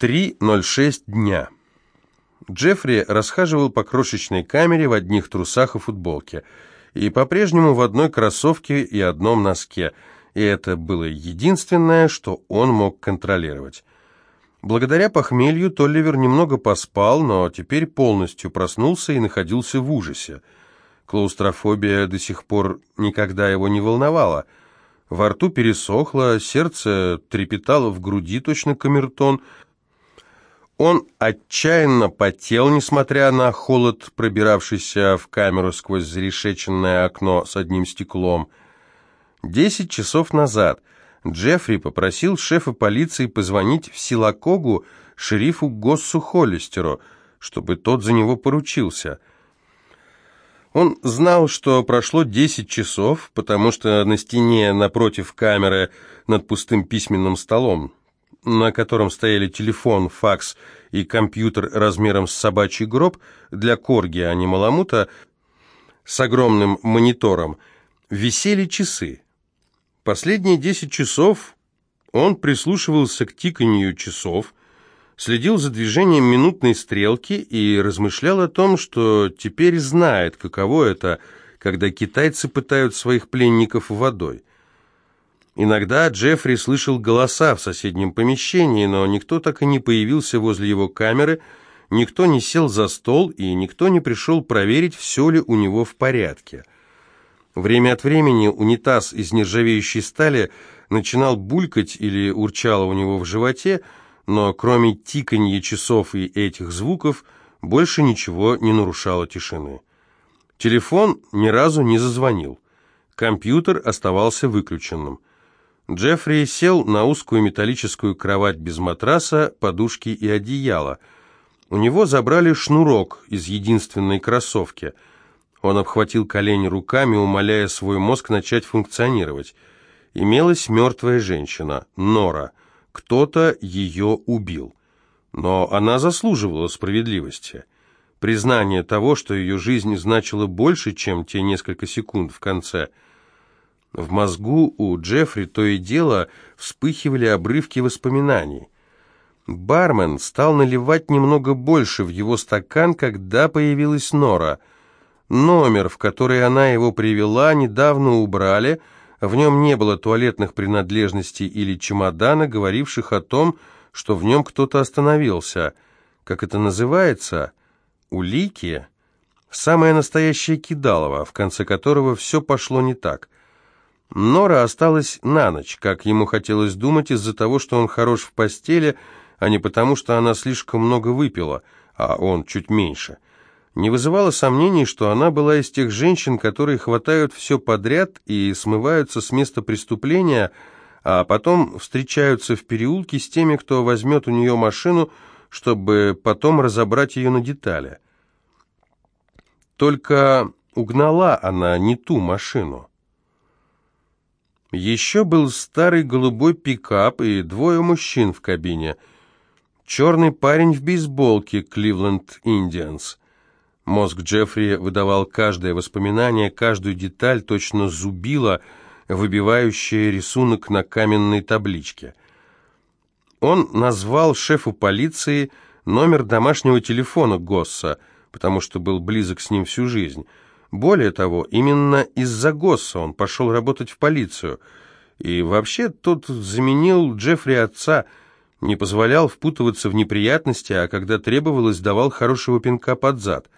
3.06 дня. Джеффри расхаживал по крошечной камере в одних трусах и футболке, и по-прежнему в одной кроссовке и одном носке, и это было единственное, что он мог контролировать. Благодаря похмелью Толливер немного поспал, но теперь полностью проснулся и находился в ужасе. Клаустрофобия до сих пор никогда его не волновала. Во рту пересохло, сердце трепетало в груди, точно камертон — он отчаянно потел, несмотря на холод, пробиравшийся в камеру сквозь зарешеченное окно с одним стеклом. Десять часов назад Джеффри попросил шефа полиции позвонить в Силакогу шерифу Госсу Холлистеру, чтобы тот за него поручился. Он знал, что прошло десять часов, потому что на стене напротив камеры над пустым письменным столом на котором стояли телефон, факс и компьютер размером с собачий гроб для корги, а не маламута, с огромным монитором, висели часы. Последние десять часов он прислушивался к тиканью часов, следил за движением минутной стрелки и размышлял о том, что теперь знает, каково это, когда китайцы пытают своих пленников водой. Иногда Джеффри слышал голоса в соседнем помещении, но никто так и не появился возле его камеры, никто не сел за стол и никто не пришел проверить, все ли у него в порядке. Время от времени унитаз из нержавеющей стали начинал булькать или урчало у него в животе, но кроме тиканья часов и этих звуков больше ничего не нарушало тишины. Телефон ни разу не зазвонил. Компьютер оставался выключенным. Джеффри сел на узкую металлическую кровать без матраса, подушки и одеяла. У него забрали шнурок из единственной кроссовки. Он обхватил колени руками, умоляя свой мозг начать функционировать. Имелась мертвая женщина, Нора. Кто-то ее убил. Но она заслуживала справедливости. Признание того, что ее жизнь значила больше, чем те несколько секунд в конце – в мозгу у Джеффри то и дело вспыхивали обрывки воспоминаний. Бармен стал наливать немного больше в его стакан, когда появилась Нора. Номер, в который она его привела, недавно убрали, в нем не было туалетных принадлежностей или чемодана, говоривших о том, что в нем кто-то остановился. Как это называется? Улики? Самое настоящее кидалово, в конце которого все пошло не так – Нора осталась на ночь, как ему хотелось думать, из-за того, что он хорош в постели, а не потому, что она слишком много выпила, а он чуть меньше. Не вызывало сомнений, что она была из тех женщин, которые хватают все подряд и смываются с места преступления, а потом встречаются в переулке с теми, кто возьмет у нее машину, чтобы потом разобрать ее на детали. Только угнала она не ту машину. Еще был старый голубой пикап и двое мужчин в кабине. Черный парень в бейсболке «Кливленд Индианс». Мозг Джеффри выдавал каждое воспоминание, каждую деталь, точно зубило, выбивающее рисунок на каменной табличке. Он назвал шефу полиции номер домашнего телефона Госса, потому что был близок с ним всю жизнь – более того, именно из-за Госса он пошел работать в полицию. И вообще тот заменил Джеффри отца, не позволял впутываться в неприятности, а когда требовалось, давал хорошего пинка под зад.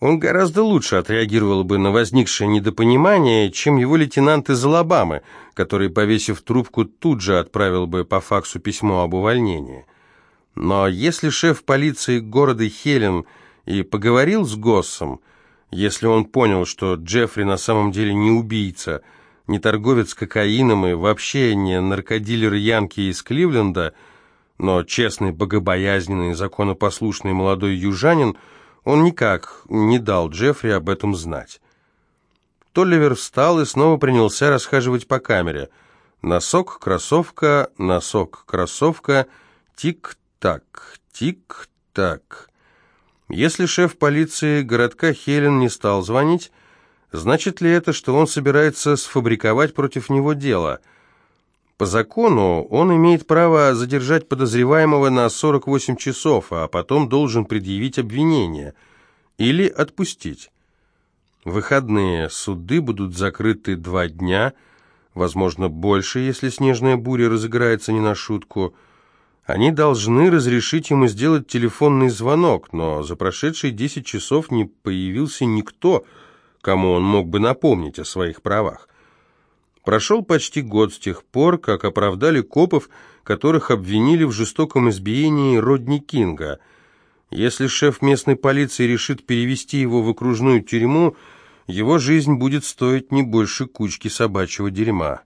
Он гораздо лучше отреагировал бы на возникшее недопонимание, чем его лейтенант из Алабамы, который, повесив трубку, тут же отправил бы по факсу письмо об увольнении. Но если шеф полиции города Хелен и поговорил с Госсом, если он понял, что Джеффри на самом деле не убийца, не торговец кокаином и вообще не наркодилер Янки из Кливленда, но честный, богобоязненный, законопослушный молодой южанин, он никак не дал Джеффри об этом знать. Толливер встал и снова принялся расхаживать по камере. Носок, кроссовка, носок, кроссовка, тик-так, тик-так. Если шеф полиции городка Хелен не стал звонить, значит ли это, что он собирается сфабриковать против него дело? По закону он имеет право задержать подозреваемого на 48 часов, а потом должен предъявить обвинение или отпустить. Выходные суды будут закрыты два дня, возможно, больше, если снежная буря разыграется не на шутку. Они должны разрешить ему сделать телефонный звонок, но за прошедшие 10 часов не появился никто, кому он мог бы напомнить о своих правах. Прошел почти год с тех пор, как оправдали копов, которых обвинили в жестоком избиении Родни Кинга. Если шеф местной полиции решит перевести его в окружную тюрьму, его жизнь будет стоить не больше кучки собачьего дерьма.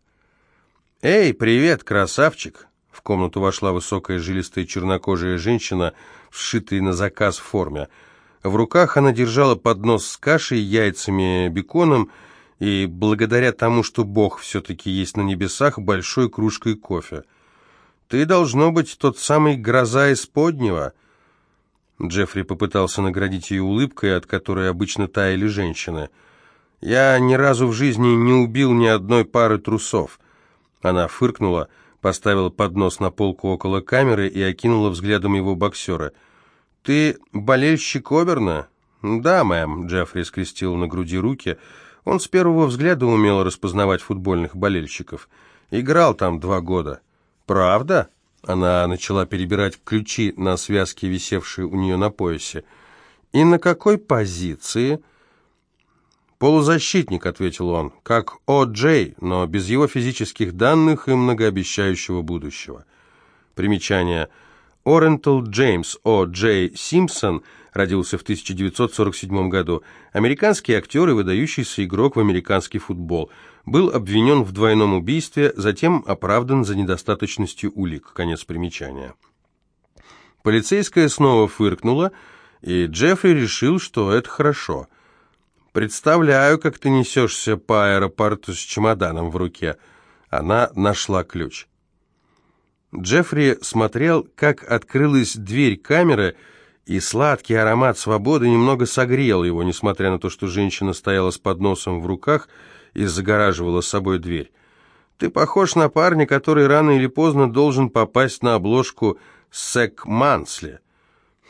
«Эй, привет, красавчик!» В комнату вошла высокая жилистая чернокожая женщина, вшитая на заказ в форме. В руках она держала поднос с кашей, яйцами, беконом и, благодаря тому, что Бог все-таки есть на небесах, большой кружкой кофе. «Ты, должно быть, тот самый гроза из поднего?» Джеффри попытался наградить ее улыбкой, от которой обычно таяли женщины. «Я ни разу в жизни не убил ни одной пары трусов». Она фыркнула, поставила поднос на полку около камеры и окинула взглядом его боксера. «Ты болельщик Оберна?» «Да, мэм», — Джеффри скрестил на груди руки, — он с первого взгляда умел распознавать футбольных болельщиков. Играл там два года. «Правда?» Она начала перебирать ключи на связке, висевшие у нее на поясе. «И на какой позиции?» «Полузащитник», — ответил он, — «как О. Джей, но без его физических данных и многообещающего будущего». Примечание. Орентал Джеймс О. Джей Симпсон — родился в 1947 году, американский актер и выдающийся игрок в американский футбол, был обвинен в двойном убийстве, затем оправдан за недостаточностью улик. Конец примечания. Полицейская снова фыркнула, и Джеффри решил, что это хорошо. «Представляю, как ты несешься по аэропорту с чемоданом в руке». Она нашла ключ. Джеффри смотрел, как открылась дверь камеры, и сладкий аромат свободы немного согрел его, несмотря на то, что женщина стояла с подносом в руках и загораживала собой дверь. «Ты похож на парня, который рано или поздно должен попасть на обложку «Сек Мансли».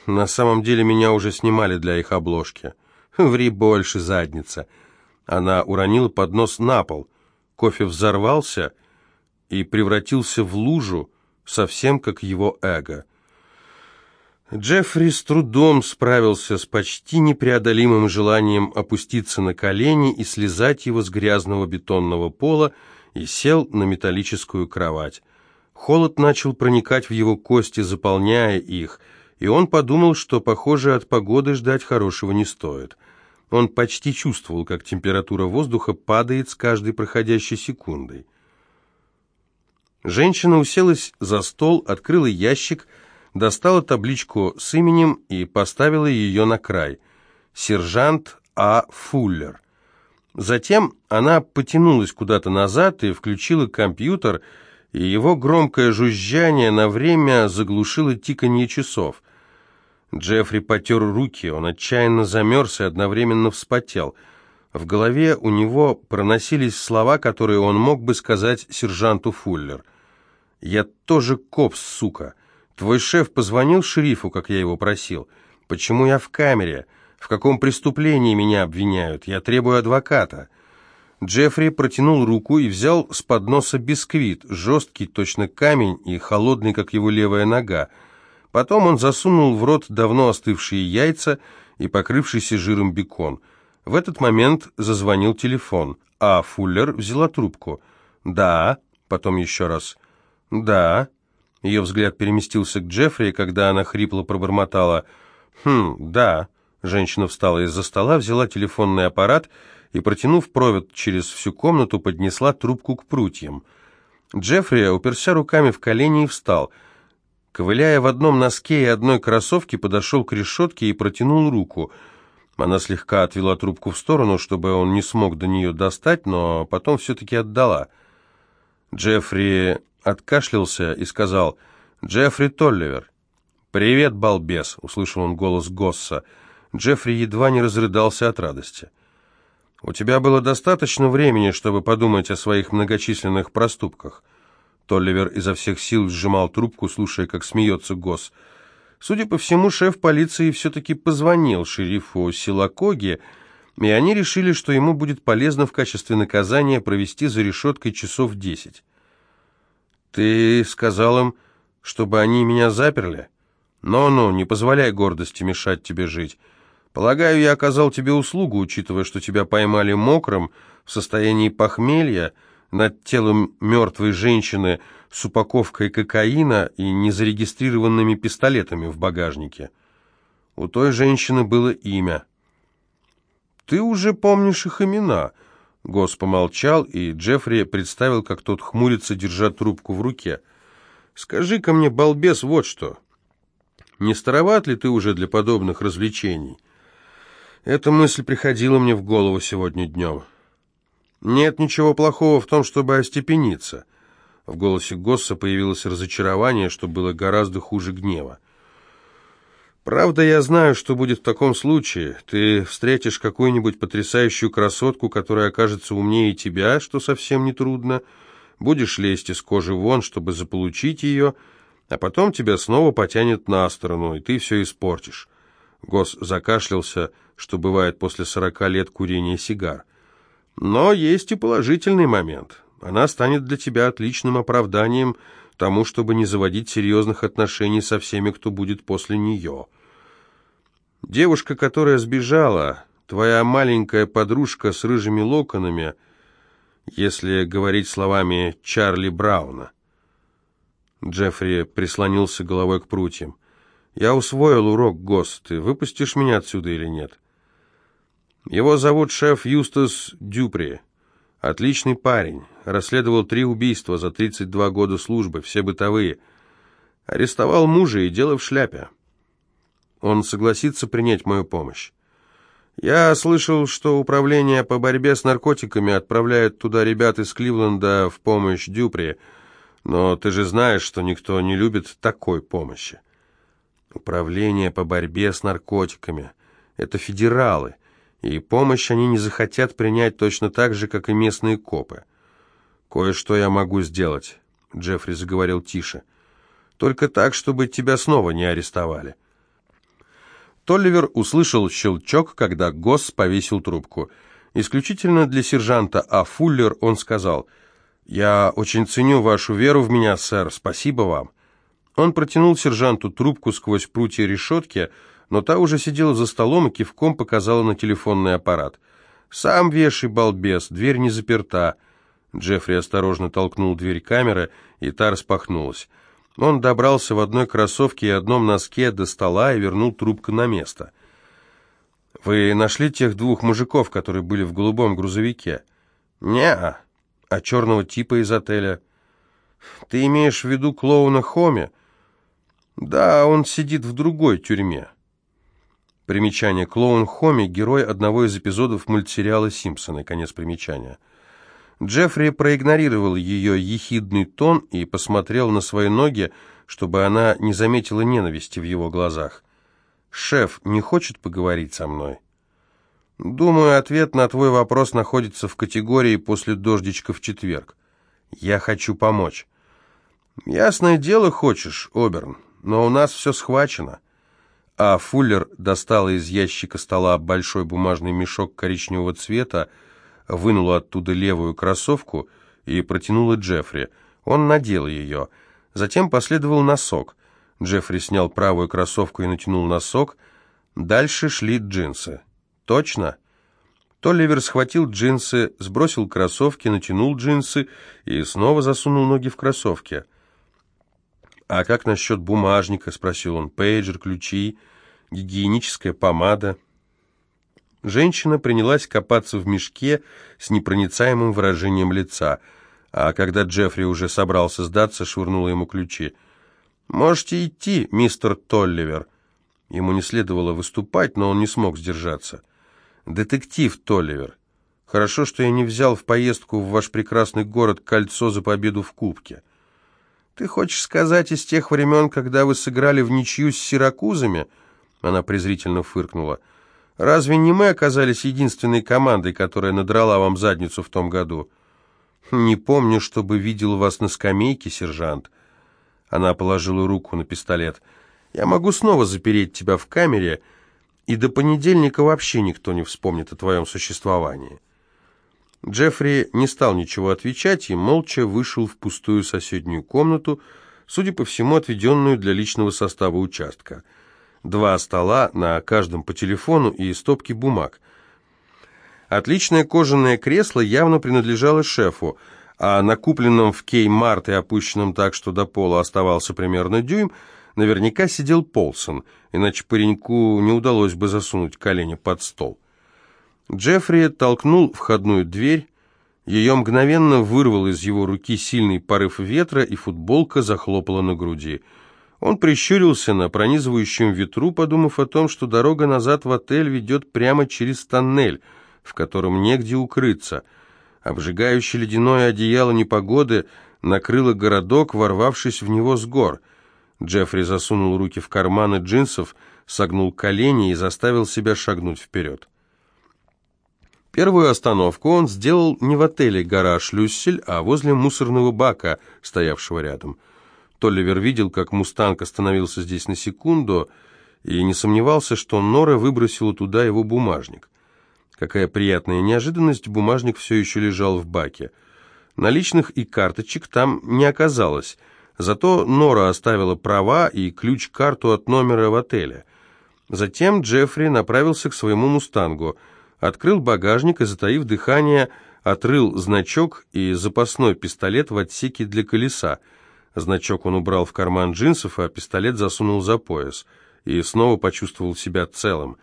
На самом деле меня уже снимали для их обложки. Ври больше, задница». Она уронила поднос на пол. Кофе взорвался и превратился в лужу, совсем как его эго. Джеффри с трудом справился с почти непреодолимым желанием опуститься на колени и слезать его с грязного бетонного пола и сел на металлическую кровать. Холод начал проникать в его кости, заполняя их, и он подумал, что, похоже, от погоды ждать хорошего не стоит. Он почти чувствовал, как температура воздуха падает с каждой проходящей секундой. Женщина уселась за стол, открыла ящик достала табличку с именем и поставила ее на край. Сержант А. Фуллер. Затем она потянулась куда-то назад и включила компьютер, и его громкое жужжание на время заглушило тиканье часов. Джеффри потер руки, он отчаянно замерз и одновременно вспотел. В голове у него проносились слова, которые он мог бы сказать сержанту Фуллер. «Я тоже коп, сука!» Твой шеф позвонил шерифу, как я его просил. Почему я в камере? В каком преступлении меня обвиняют? Я требую адвоката». Джеффри протянул руку и взял с подноса бисквит, жесткий, точно камень и холодный, как его левая нога. Потом он засунул в рот давно остывшие яйца и покрывшийся жиром бекон. В этот момент зазвонил телефон, а Фуллер взяла трубку. «Да», потом еще раз «Да», ее взгляд переместился к Джеффри, когда она хрипло пробормотала «Хм, да». Женщина встала из-за стола, взяла телефонный аппарат и, протянув провод через всю комнату, поднесла трубку к прутьям. Джеффри уперся руками в колени и встал. Ковыляя в одном носке и одной кроссовке, подошел к решетке и протянул руку. Она слегка отвела трубку в сторону, чтобы он не смог до нее достать, но потом все-таки отдала. Джеффри откашлялся и сказал «Джеффри Толливер». «Привет, балбес!» — услышал он голос Госса. Джеффри едва не разрыдался от радости. «У тебя было достаточно времени, чтобы подумать о своих многочисленных проступках?» Толливер изо всех сил сжимал трубку, слушая, как смеется Гос. Судя по всему, шеф полиции все-таки позвонил шерифу Силакоге, и они решили, что ему будет полезно в качестве наказания провести за решеткой часов десять. «Ты сказал им, чтобы они меня заперли? Ну-ну, не позволяй гордости мешать тебе жить. Полагаю, я оказал тебе услугу, учитывая, что тебя поймали мокрым, в состоянии похмелья, над телом мертвой женщины с упаковкой кокаина и незарегистрированными пистолетами в багажнике. У той женщины было имя. «Ты уже помнишь их имена?» Гос помолчал, и Джеффри представил, как тот хмурится, держа трубку в руке. «Скажи-ка мне, балбес, вот что. Не староват ли ты уже для подобных развлечений?» Эта мысль приходила мне в голову сегодня днем. Нет ничего плохого в том, чтобы остепениться. В голосе Госса появилось разочарование, что было гораздо хуже гнева. Правда, я знаю, что будет в таком случае. Ты встретишь какую-нибудь потрясающую красотку, которая окажется умнее тебя, что совсем не трудно. Будешь лезть из кожи вон, чтобы заполучить ее, а потом тебя снова потянет на сторону, и ты все испортишь. Гос закашлялся, что бывает после сорока лет курения сигар. Но есть и положительный момент. Она станет для тебя отличным оправданием тому, чтобы не заводить серьезных отношений со всеми, кто будет после нее. Девушка, которая сбежала, твоя маленькая подружка с рыжими локонами, если говорить словами Чарли Брауна. Джеффри прислонился головой к прутьям. «Я усвоил урок, Гос. Ты выпустишь меня отсюда или нет?» Его зовут шеф Юстас Дюпри. Отличный парень. Расследовал три убийства за 32 года службы, все бытовые. Арестовал мужа и дело в шляпе. Он согласится принять мою помощь. Я слышал, что управление по борьбе с наркотиками отправляет туда ребят из Кливленда в помощь Дюпри, но ты же знаешь, что никто не любит такой помощи. Управление по борьбе с наркотиками — это федералы — и помощь они не захотят принять точно так же, как и местные копы. «Кое-что я могу сделать», — Джеффри заговорил тише. «Только так, чтобы тебя снова не арестовали». Толливер услышал щелчок, когда Госс повесил трубку. Исключительно для сержанта А. Фуллер он сказал, «Я очень ценю вашу веру в меня, сэр, спасибо вам». Он протянул сержанту трубку сквозь прутья решетки, но та уже сидела за столом и кивком показала на телефонный аппарат. «Сам вешай, балбес, дверь не заперта». Джеффри осторожно толкнул дверь камеры, и та распахнулась. Он добрался в одной кроссовке и одном носке до стола и вернул трубку на место. «Вы нашли тех двух мужиков, которые были в голубом грузовике?» «Не-а. А черного типа из отеля?» «Ты имеешь в виду клоуна Хоми?» «Да, он сидит в другой тюрьме». Примечание. Клоун Хоми – герой одного из эпизодов мультсериала «Симпсоны». Конец примечания. Джеффри проигнорировал ее ехидный тон и посмотрел на свои ноги, чтобы она не заметила ненависти в его глазах. «Шеф не хочет поговорить со мной?» «Думаю, ответ на твой вопрос находится в категории «после дождичка в четверг». Я хочу помочь». «Ясное дело хочешь, Оберн, но у нас все схвачено» а Фуллер достала из ящика стола большой бумажный мешок коричневого цвета, вынула оттуда левую кроссовку и протянула Джеффри. Он надел ее. Затем последовал носок. Джеффри снял правую кроссовку и натянул носок. Дальше шли джинсы. «Точно?» Толливер схватил джинсы, сбросил кроссовки, натянул джинсы и снова засунул ноги в кроссовки. «А как насчет бумажника?» — спросил он. «Пейджер, ключи, гигиеническая помада». Женщина принялась копаться в мешке с непроницаемым выражением лица, а когда Джеффри уже собрался сдаться, швырнула ему ключи. «Можете идти, мистер Толливер». Ему не следовало выступать, но он не смог сдержаться. «Детектив Толливер. Хорошо, что я не взял в поездку в ваш прекрасный город кольцо за победу в Кубке». «Ты хочешь сказать из тех времен, когда вы сыграли в ничью с сиракузами?» Она презрительно фыркнула. «Разве не мы оказались единственной командой, которая надрала вам задницу в том году?» «Не помню, чтобы видел вас на скамейке, сержант». Она положила руку на пистолет. «Я могу снова запереть тебя в камере, и до понедельника вообще никто не вспомнит о твоем существовании». Джеффри не стал ничего отвечать и молча вышел в пустую соседнюю комнату, судя по всему, отведенную для личного состава участка. Два стола, на каждом по телефону и стопки бумаг. Отличное кожаное кресло явно принадлежало шефу, а на купленном в Кей-Март и опущенном так, что до пола оставался примерно дюйм, наверняка сидел Полсон, иначе пареньку не удалось бы засунуть колени под стол. Джеффри толкнул входную дверь, ее мгновенно вырвал из его руки сильный порыв ветра, и футболка захлопала на груди. Он прищурился на пронизывающем ветру, подумав о том, что дорога назад в отель ведет прямо через тоннель, в котором негде укрыться. Обжигающее ледяное одеяло непогоды накрыло городок, ворвавшись в него с гор. Джеффри засунул руки в карманы джинсов, согнул колени и заставил себя шагнуть вперед. Первую остановку он сделал не в отеле «Гараж Люссель», а возле мусорного бака, стоявшего рядом. Толливер видел, как «Мустанг» остановился здесь на секунду, и не сомневался, что Нора выбросила туда его бумажник. Какая приятная неожиданность, бумажник все еще лежал в баке. Наличных и карточек там не оказалось, зато Нора оставила права и ключ-карту от номера в отеле. Затем Джеффри направился к своему «Мустангу», открыл багажник и, затаив дыхание, отрыл значок и запасной пистолет в отсеке для колеса. Значок он убрал в карман джинсов, а пистолет засунул за пояс и снова почувствовал себя целым.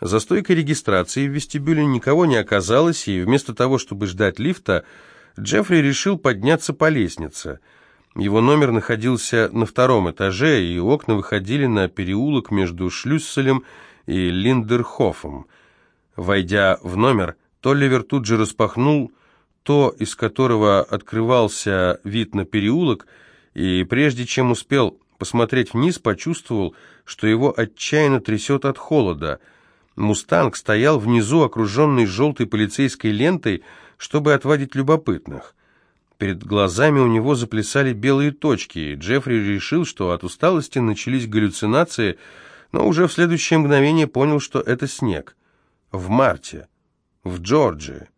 За стойкой регистрации в вестибюле никого не оказалось, и вместо того, чтобы ждать лифта, Джеффри решил подняться по лестнице. Его номер находился на втором этаже, и окна выходили на переулок между Шлюсселем и Линдерхофом – Войдя в номер, Толливер тут же распахнул то, из которого открывался вид на переулок, и прежде чем успел посмотреть вниз, почувствовал, что его отчаянно трясет от холода. «Мустанг» стоял внизу, окруженный желтой полицейской лентой, чтобы отводить любопытных. Перед глазами у него заплясали белые точки, и Джеффри решил, что от усталости начались галлюцинации, но уже в следующее мгновение понял, что это снег в марте, в Джорджии.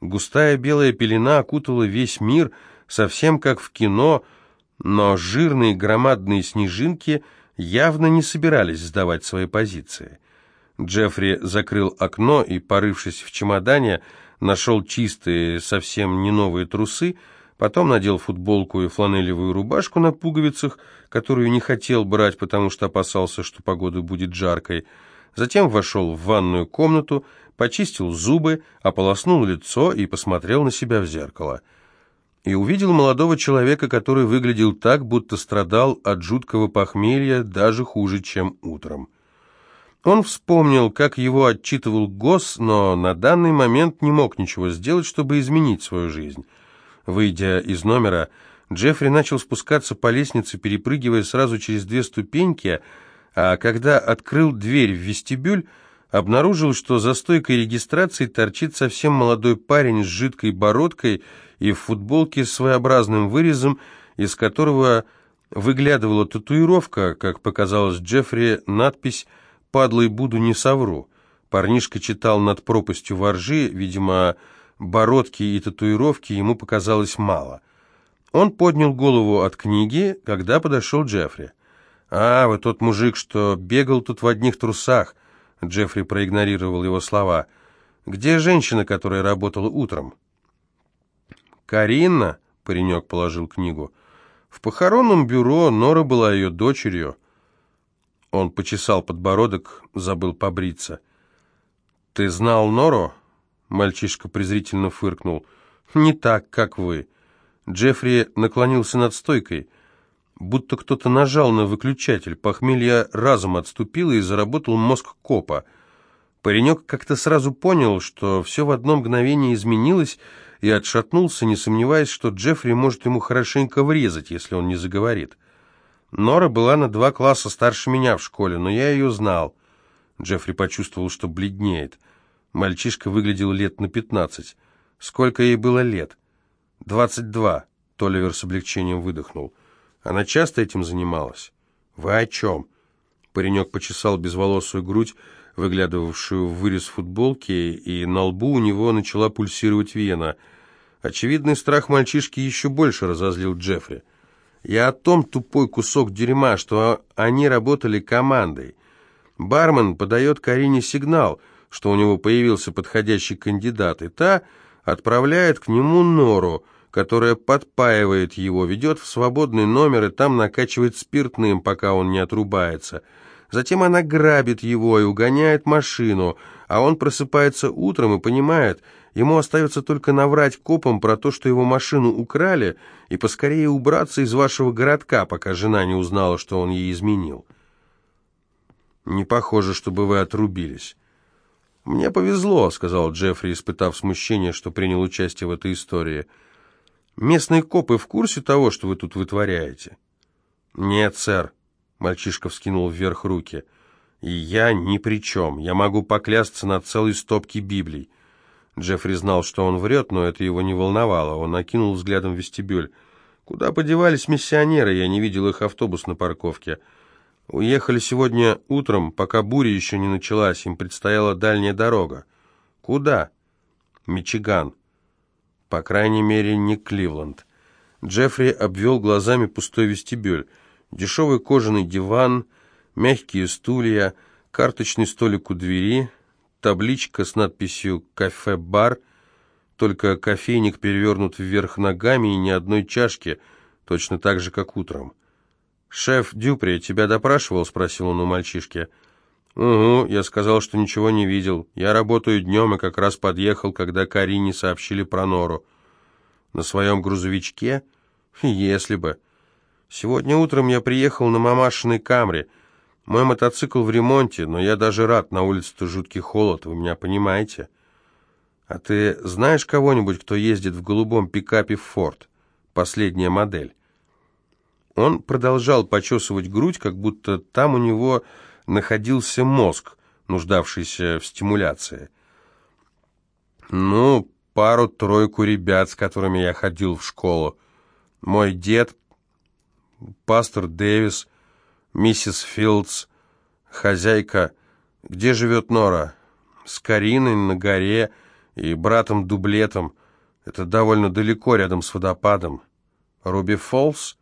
Густая белая пелена окутала весь мир, совсем как в кино, но жирные громадные снежинки явно не собирались сдавать свои позиции. Джеффри закрыл окно и, порывшись в чемодане, нашел чистые, совсем не новые трусы, потом надел футболку и фланелевую рубашку на пуговицах, которую не хотел брать, потому что опасался, что погода будет жаркой, Затем вошел в ванную комнату, почистил зубы, ополоснул лицо и посмотрел на себя в зеркало. И увидел молодого человека, который выглядел так, будто страдал от жуткого похмелья даже хуже, чем утром. Он вспомнил, как его отчитывал Гос, но на данный момент не мог ничего сделать, чтобы изменить свою жизнь. Выйдя из номера, Джеффри начал спускаться по лестнице, перепрыгивая сразу через две ступеньки, а когда открыл дверь в вестибюль, обнаружил, что за стойкой регистрации торчит совсем молодой парень с жидкой бородкой и в футболке с своеобразным вырезом, из которого выглядывала татуировка, как показалось Джеффри, надпись «Падлой буду, не совру». Парнишка читал над пропастью воржи, видимо, бородки и татуировки ему показалось мало. Он поднял голову от книги, когда подошел Джеффри. «А, вы тот мужик, что бегал тут в одних трусах», — Джеффри проигнорировал его слова. «Где женщина, которая работала утром?» «Карина», — паренек положил книгу. «В похоронном бюро Нора была ее дочерью». Он почесал подбородок, забыл побриться. «Ты знал Нору?» Мальчишка презрительно фыркнул. «Не так, как вы». Джеффри наклонился над стойкой будто кто-то нажал на выключатель. Похмелье разом отступило и заработал мозг копа. Паренек как-то сразу понял, что все в одно мгновение изменилось, и отшатнулся, не сомневаясь, что Джеффри может ему хорошенько врезать, если он не заговорит. Нора была на два класса старше меня в школе, но я ее знал. Джеффри почувствовал, что бледнеет. Мальчишка выглядел лет на пятнадцать. Сколько ей было лет? «Двадцать два», — Толивер с облегчением выдохнул. «Она часто этим занималась?» «Вы о чем?» Паренек почесал безволосую грудь, выглядывавшую в вырез футболки, и на лбу у него начала пульсировать вена. Очевидный страх мальчишки еще больше разозлил Джеффри. «Я о том, тупой кусок дерьма, что они работали командой. Бармен подает Карине сигнал, что у него появился подходящий кандидат, и та отправляет к нему нору, которая подпаивает его, ведет в свободный номер и там накачивает спиртным, пока он не отрубается. Затем она грабит его и угоняет машину, а он просыпается утром и понимает, ему остается только наврать копам про то, что его машину украли, и поскорее убраться из вашего городка, пока жена не узнала, что он ей изменил. Не похоже, чтобы вы отрубились. «Мне повезло», — сказал Джеффри, испытав смущение, что принял участие в этой истории. «Местные копы в курсе того, что вы тут вытворяете?» «Нет, сэр», — мальчишка вскинул вверх руки. «И я ни при чем. Я могу поклясться на целой стопке Библий». Джеффри знал, что он врет, но это его не волновало. Он окинул взглядом вестибюль. «Куда подевались миссионеры? Я не видел их автобус на парковке». Уехали сегодня утром, пока буря еще не началась, им предстояла дальняя дорога. Куда? Мичиган. По крайней мере, не Кливленд. Джеффри обвел глазами пустой вестибюль. Дешевый кожаный диван, мягкие стулья, карточный столик у двери, табличка с надписью «Кафе-бар», только кофейник перевернут вверх ногами и ни одной чашки, точно так же, как утром. «Шеф Дюпри тебя допрашивал?» — спросил он у мальчишки. «Угу, я сказал, что ничего не видел. Я работаю днем и как раз подъехал, когда Карине сообщили про Нору. На своем грузовичке? Если бы. Сегодня утром я приехал на мамашиной Камре. Мой мотоцикл в ремонте, но я даже рад, на улице-то жуткий холод, вы меня понимаете? А ты знаешь кого-нибудь, кто ездит в голубом пикапе «Форд»? Последняя модель. Он продолжал почесывать грудь, как будто там у него находился мозг, нуждавшийся в стимуляции. «Ну, пару-тройку ребят, с которыми я ходил в школу. Мой дед, пастор Дэвис, миссис Филдс, хозяйка. Где живет Нора? С Кариной на горе и братом-дублетом. Это довольно далеко, рядом с водопадом. Руби Фоллс?»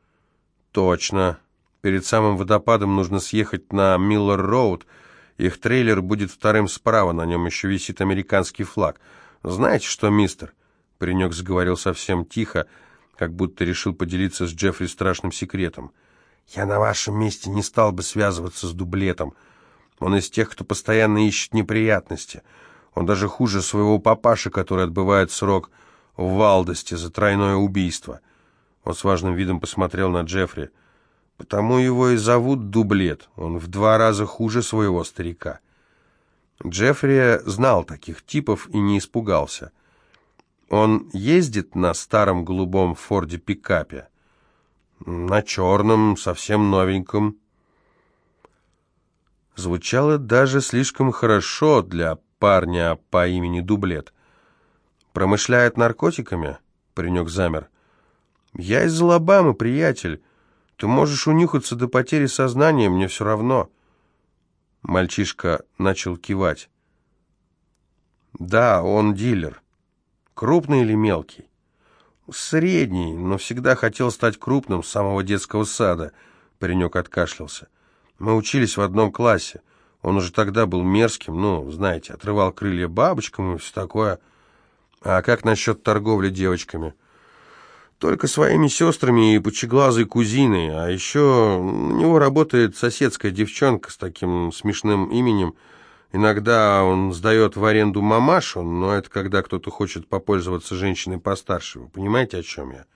«Точно. Перед самым водопадом нужно съехать на Миллер-Роуд. Их трейлер будет вторым справа, на нем еще висит американский флаг. Знаете что, мистер?» Паренек заговорил совсем тихо, как будто решил поделиться с Джеффри страшным секретом. «Я на вашем месте не стал бы связываться с дублетом. Он из тех, кто постоянно ищет неприятности. Он даже хуже своего папаши, который отбывает срок в Валдости за тройное убийство». Он с важным видом посмотрел на Джеффри. «Потому его и зовут Дублет. Он в два раза хуже своего старика». Джеффри знал таких типов и не испугался. Он ездит на старом голубом Форде-пикапе. На черном, совсем новеньком. Звучало даже слишком хорошо для парня по имени Дублет. «Промышляет наркотиками?» Паренек замер. «Я из Алабамы, приятель. Ты можешь унюхаться до потери сознания, мне все равно». Мальчишка начал кивать. «Да, он дилер. Крупный или мелкий?» «Средний, но всегда хотел стать крупным с самого детского сада», — паренек откашлялся. «Мы учились в одном классе. Он уже тогда был мерзким, ну, знаете, отрывал крылья бабочкам и все такое. А как насчет торговли девочками?» Только своими сестрами и пучеглазой кузиной, а еще у него работает соседская девчонка с таким смешным именем. Иногда он сдает в аренду мамашу, но это когда кто-то хочет попользоваться женщиной постарше. Вы понимаете, о чем я?»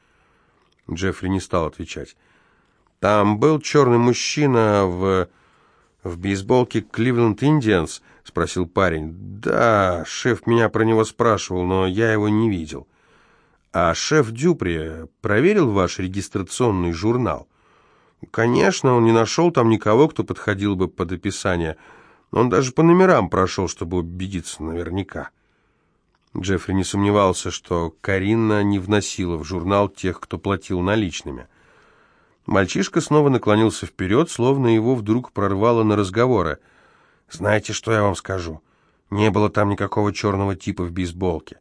Джеффри не стал отвечать. «Там был черный мужчина в... в бейсболке «Кливленд Индианс», — спросил парень. «Да, шеф меня про него спрашивал, но я его не видел». А шеф Дюпри проверил ваш регистрационный журнал? Конечно, он не нашел там никого, кто подходил бы под описание. Он даже по номерам прошел, чтобы убедиться наверняка. Джеффри не сомневался, что Карина не вносила в журнал тех, кто платил наличными. Мальчишка снова наклонился вперед, словно его вдруг прорвало на разговоры. «Знаете, что я вам скажу? Не было там никакого черного типа в бейсболке.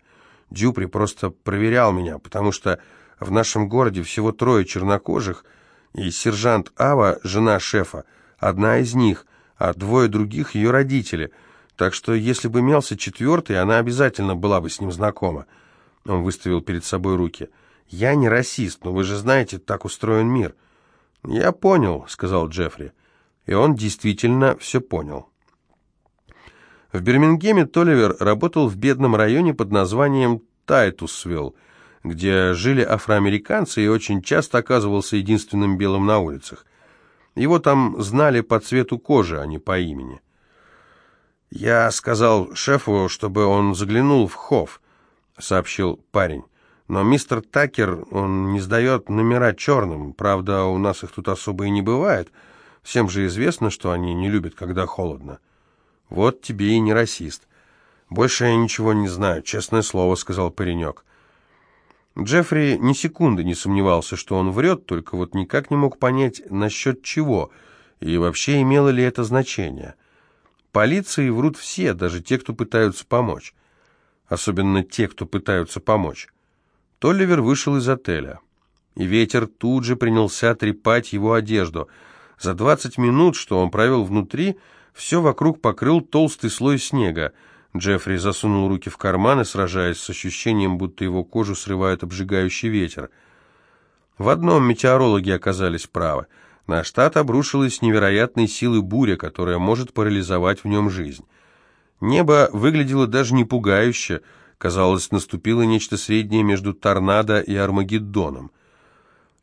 Дюпри просто проверял меня, потому что в нашем городе всего трое чернокожих, и сержант Ава, жена шефа, одна из них, а двое других ее родители. Так что если бы имелся четвертый, она обязательно была бы с ним знакома». Он выставил перед собой руки. «Я не расист, но вы же знаете, так устроен мир». «Я понял», — сказал Джеффри. И он действительно все понял. В Бирмингеме Толивер работал в бедном районе под названием Тайтусвилл, где жили афроамериканцы и очень часто оказывался единственным белым на улицах. Его там знали по цвету кожи, а не по имени. «Я сказал шефу, чтобы он заглянул в Хофф», — сообщил парень. Но мистер Такер, он не сдает номера черным. Правда, у нас их тут особо и не бывает. Всем же известно, что они не любят, когда холодно. Вот тебе и не расист. Больше я ничего не знаю, честное слово, сказал паренек. Джеффри ни секунды не сомневался, что он врет, только вот никак не мог понять, насчет чего, и вообще имело ли это значение. Полиции врут все, даже те, кто пытаются помочь. Особенно те, кто пытаются помочь. Толливер вышел из отеля, и ветер тут же принялся трепать его одежду. За двадцать минут, что он провел внутри, все вокруг покрыл толстый слой снега. Джеффри засунул руки в карманы, сражаясь с ощущением, будто его кожу срывает обжигающий ветер. В одном метеорологи оказались правы. На штат обрушилась невероятной силы буря, которая может парализовать в нем жизнь. Небо выглядело даже не пугающе, Казалось, наступило нечто среднее между торнадо и Армагеддоном.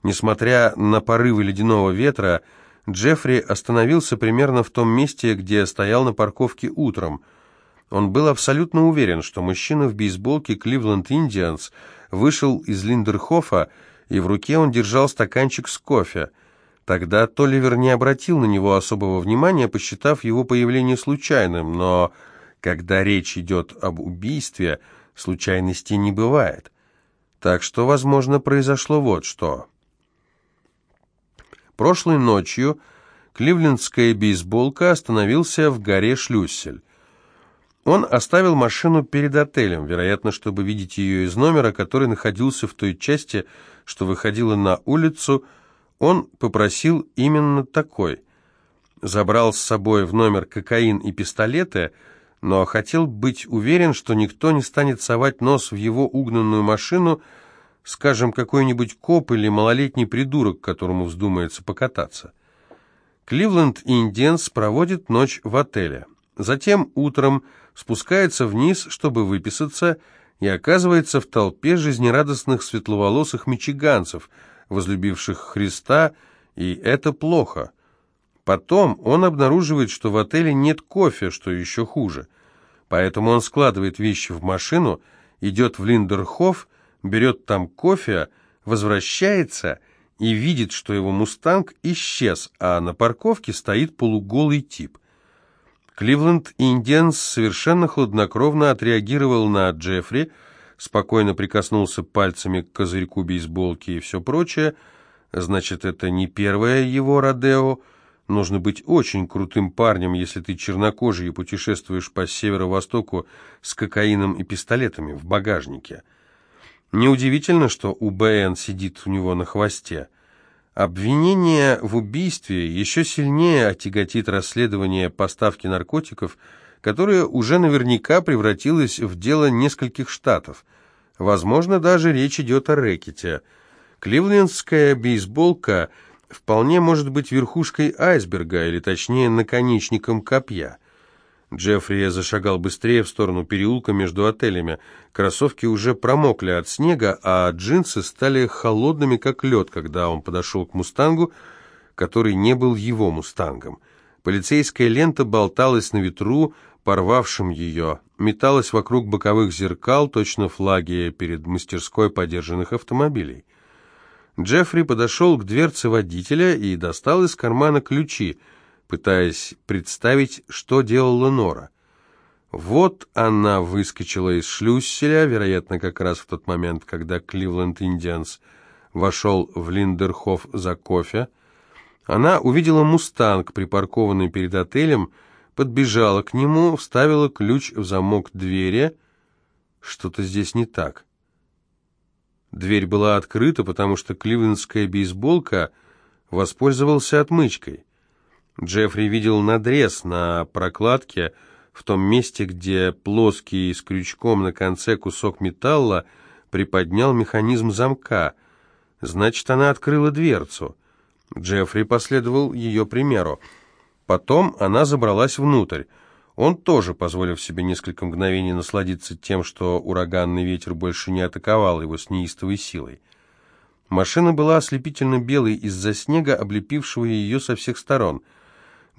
Несмотря на порывы ледяного ветра, Джеффри остановился примерно в том месте, где стоял на парковке утром. Он был абсолютно уверен, что мужчина в бейсболке Кливленд Индианс вышел из Линдерхофа, и в руке он держал стаканчик с кофе. Тогда Толливер не обратил на него особого внимания, посчитав его появление случайным, но когда речь идет об убийстве – случайностей не бывает. Так что, возможно, произошло вот что. Прошлой ночью кливлендская бейсболка остановился в горе Шлюссель. Он оставил машину перед отелем, вероятно, чтобы видеть ее из номера, который находился в той части, что выходила на улицу. Он попросил именно такой. Забрал с собой в номер кокаин и пистолеты – но хотел быть уверен, что никто не станет совать нос в его угнанную машину, скажем, какой-нибудь коп или малолетний придурок, которому вздумается покататься. Кливленд Индианс проводит ночь в отеле. Затем утром спускается вниз, чтобы выписаться, и оказывается в толпе жизнерадостных светловолосых мичиганцев, возлюбивших Христа, и это плохо – Потом он обнаруживает, что в отеле нет кофе, что еще хуже. Поэтому он складывает вещи в машину, идет в Линдерхоф, берет там кофе, возвращается и видит, что его «Мустанг» исчез, а на парковке стоит полуголый тип. Кливленд Индианс совершенно хладнокровно отреагировал на Джеффри, спокойно прикоснулся пальцами к козырьку бейсболки и все прочее. Значит, это не первое его Родео, Нужно быть очень крутым парнем, если ты чернокожий и путешествуешь по северо-востоку с кокаином и пистолетами в багажнике. Неудивительно, что УБН сидит у него на хвосте. Обвинение в убийстве еще сильнее отяготит расследование поставки наркотиков, которое уже наверняка превратилось в дело нескольких штатов. Возможно, даже речь идет о рэкете. Кливлендская бейсболка – вполне может быть верхушкой айсберга, или точнее наконечником копья. Джеффри зашагал быстрее в сторону переулка между отелями. Кроссовки уже промокли от снега, а джинсы стали холодными, как лед, когда он подошел к «Мустангу», который не был его «Мустангом». Полицейская лента болталась на ветру, порвавшим ее, металась вокруг боковых зеркал, точно флаги перед мастерской подержанных автомобилей. Джеффри подошел к дверце водителя и достал из кармана ключи, пытаясь представить, что делала Нора. Вот она выскочила из шлюсселя, вероятно, как раз в тот момент, когда Кливленд Индианс вошел в Линдерхоф за кофе. Она увидела «Мустанг», припаркованный перед отелем, подбежала к нему, вставила ключ в замок двери. Что-то здесь не так. Дверь была открыта, потому что кливлендская бейсболка воспользовался отмычкой. Джеффри видел надрез на прокладке в том месте, где плоский с крючком на конце кусок металла приподнял механизм замка. Значит, она открыла дверцу. Джеффри последовал ее примеру. Потом она забралась внутрь. Он тоже, позволив себе несколько мгновений насладиться тем, что ураганный ветер больше не атаковал его с неистовой силой. Машина была ослепительно белой из-за снега, облепившего ее со всех сторон.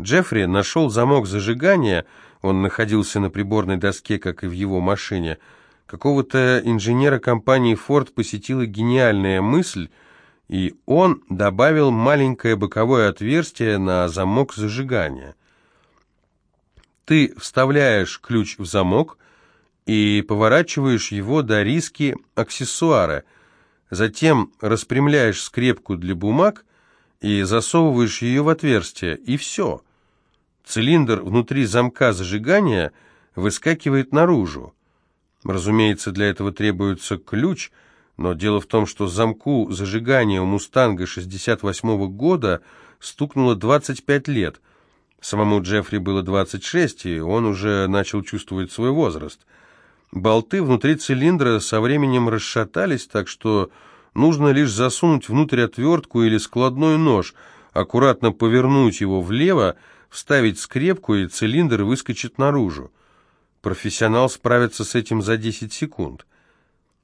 Джеффри нашел замок зажигания, он находился на приборной доске, как и в его машине. Какого-то инженера компании Ford посетила гениальная мысль, и он добавил маленькое боковое отверстие на замок зажигания. Ты вставляешь ключ в замок и поворачиваешь его до риски аксессуара, затем распрямляешь скрепку для бумаг и засовываешь ее в отверстие, и все. Цилиндр внутри замка зажигания выскакивает наружу. Разумеется, для этого требуется ключ, но дело в том, что замку зажигания у «Мустанга» 68 -го года стукнуло 25 лет – Самому Джеффри было 26, и он уже начал чувствовать свой возраст. Болты внутри цилиндра со временем расшатались, так что нужно лишь засунуть внутрь отвертку или складной нож, аккуратно повернуть его влево, вставить скрепку, и цилиндр выскочит наружу. Профессионал справится с этим за 10 секунд.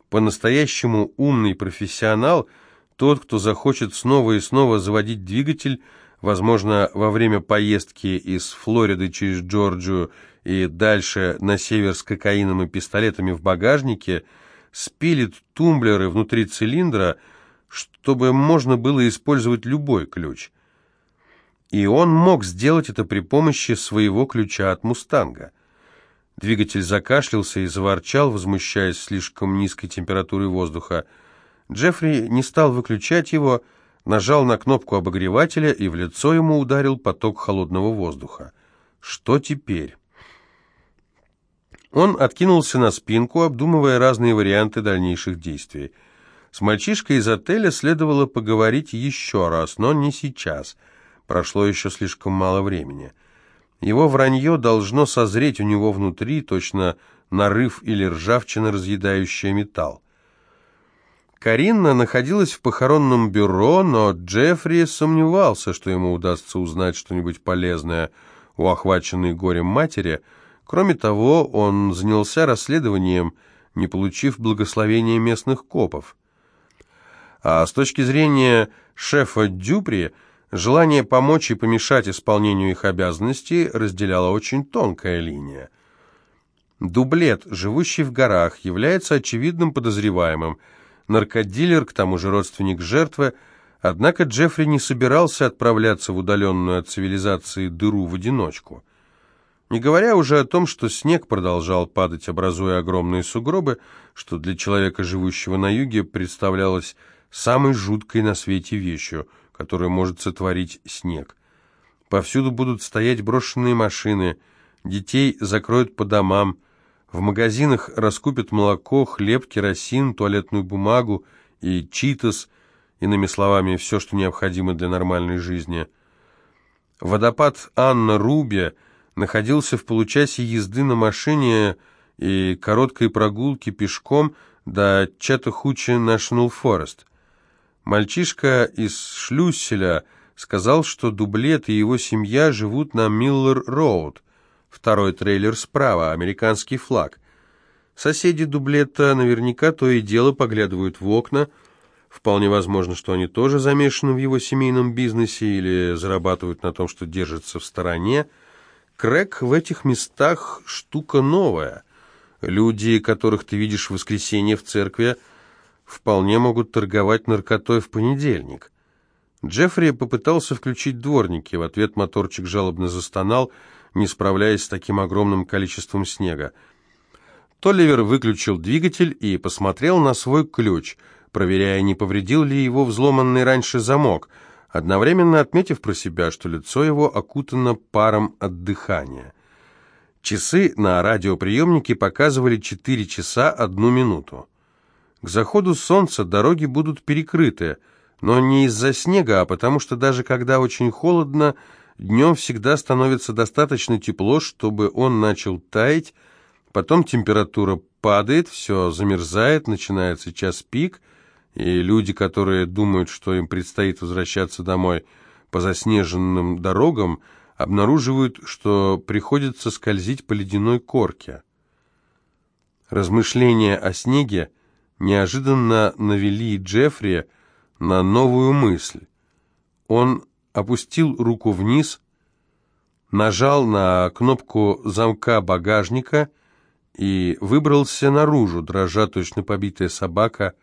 По-настоящему умный профессионал – тот, кто захочет снова и снова заводить двигатель – возможно, во время поездки из Флориды через Джорджию и дальше на север с кокаином и пистолетами в багажнике, спилит тумблеры внутри цилиндра, чтобы можно было использовать любой ключ. И он мог сделать это при помощи своего ключа от «Мустанга». Двигатель закашлялся и заворчал, возмущаясь слишком низкой температурой воздуха. Джеффри не стал выключать его, нажал на кнопку обогревателя, и в лицо ему ударил поток холодного воздуха. Что теперь? Он откинулся на спинку, обдумывая разные варианты дальнейших действий. С мальчишкой из отеля следовало поговорить еще раз, но не сейчас. Прошло еще слишком мало времени. Его вранье должно созреть у него внутри, точно нарыв или ржавчина, разъедающая металл. Каринна находилась в похоронном бюро, но Джеффри сомневался, что ему удастся узнать что-нибудь полезное у охваченной горем матери. Кроме того, он занялся расследованием, не получив благословения местных копов. А с точки зрения шефа Дюпри, желание помочь и помешать исполнению их обязанностей разделяла очень тонкая линия. Дублет, живущий в горах, является очевидным подозреваемым – наркодилер, к тому же родственник жертвы, однако Джеффри не собирался отправляться в удаленную от цивилизации дыру в одиночку. Не говоря уже о том, что снег продолжал падать, образуя огромные сугробы, что для человека, живущего на юге, представлялось самой жуткой на свете вещью, которую может сотворить снег. Повсюду будут стоять брошенные машины, детей закроют по домам, в магазинах раскупят молоко, хлеб, керосин, туалетную бумагу и читос, иными словами, все, что необходимо для нормальной жизни. Водопад Анна Руби находился в получасе езды на машине и короткой прогулки пешком до Чатахучи National Forest. Мальчишка из Шлюсселя сказал, что Дублет и его семья живут на Миллер-Роуд – Второй трейлер справа, американский флаг. Соседи дублета наверняка то и дело поглядывают в окна. Вполне возможно, что они тоже замешаны в его семейном бизнесе или зарабатывают на том, что держатся в стороне. Крэк в этих местах штука новая. Люди, которых ты видишь в воскресенье в церкви, вполне могут торговать наркотой в понедельник. Джеффри попытался включить дворники. В ответ моторчик жалобно застонал, не справляясь с таким огромным количеством снега. Толливер выключил двигатель и посмотрел на свой ключ, проверяя, не повредил ли его взломанный раньше замок, одновременно отметив про себя, что лицо его окутано паром от дыхания. Часы на радиоприемнике показывали 4 часа одну минуту. К заходу солнца дороги будут перекрыты, но не из-за снега, а потому что даже когда очень холодно, днем всегда становится достаточно тепло, чтобы он начал таять, потом температура падает, все замерзает, начинается час пик, и люди, которые думают, что им предстоит возвращаться домой по заснеженным дорогам, обнаруживают, что приходится скользить по ледяной корке. Размышления о снеге неожиданно навели Джеффри на новую мысль. Он опустил руку вниз, нажал на кнопку замка багажника и выбрался наружу, дрожа точно побитая собака,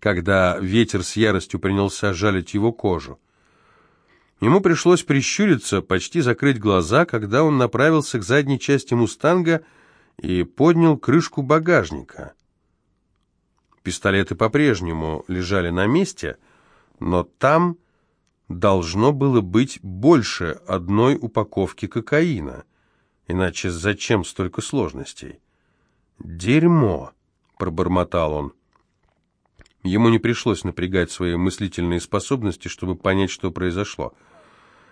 когда ветер с яростью принялся жалить его кожу. Ему пришлось прищуриться, почти закрыть глаза, когда он направился к задней части «Мустанга» и поднял крышку багажника. Пистолеты по-прежнему лежали на месте, но там должно было быть больше одной упаковки кокаина. Иначе зачем столько сложностей? «Дерьмо!» — пробормотал он. Ему не пришлось напрягать свои мыслительные способности, чтобы понять, что произошло.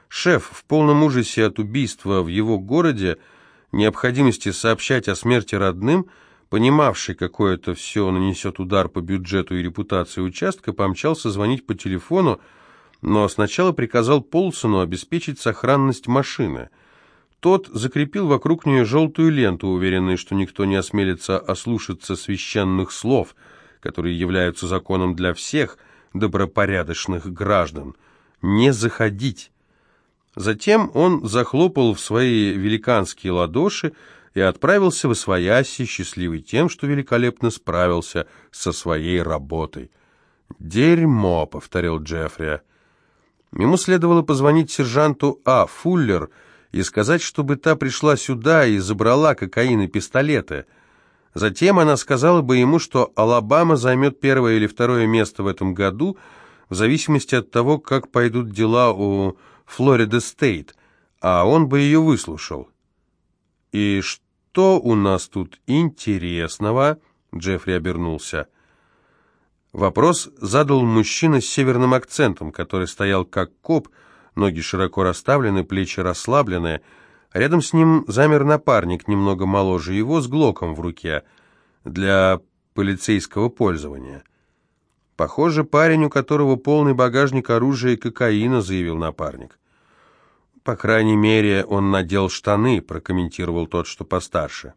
Шеф в полном ужасе от убийства в его городе, необходимости сообщать о смерти родным, понимавший, какой это все нанесет удар по бюджету и репутации участка, помчался звонить по телефону, но сначала приказал Полсону обеспечить сохранность машины. Тот закрепил вокруг нее желтую ленту, уверенный, что никто не осмелится ослушаться священных слов, которые являются законом для всех добропорядочных граждан. «Не заходить!» Затем он захлопал в свои великанские ладоши и отправился в Освояси, счастливый тем, что великолепно справился со своей работой. «Дерьмо», — повторил Джеффри. Ему следовало позвонить сержанту А. Фуллер и сказать, чтобы та пришла сюда и забрала кокаин и пистолеты. Затем она сказала бы ему, что Алабама займет первое или второе место в этом году, в зависимости от того, как пойдут дела у Флорида Стейт, а он бы ее выслушал. «И что у нас тут интересного?» Джеффри обернулся. Вопрос задал мужчина с северным акцентом, который стоял как коп, ноги широко расставлены, плечи расслаблены. Рядом с ним замер напарник, немного моложе его, с глоком в руке, для полицейского пользования. «Похоже, парень, у которого полный багажник оружия и кокаина», — заявил напарник. «По крайней мере, он надел штаны», — прокомментировал тот, что постарше.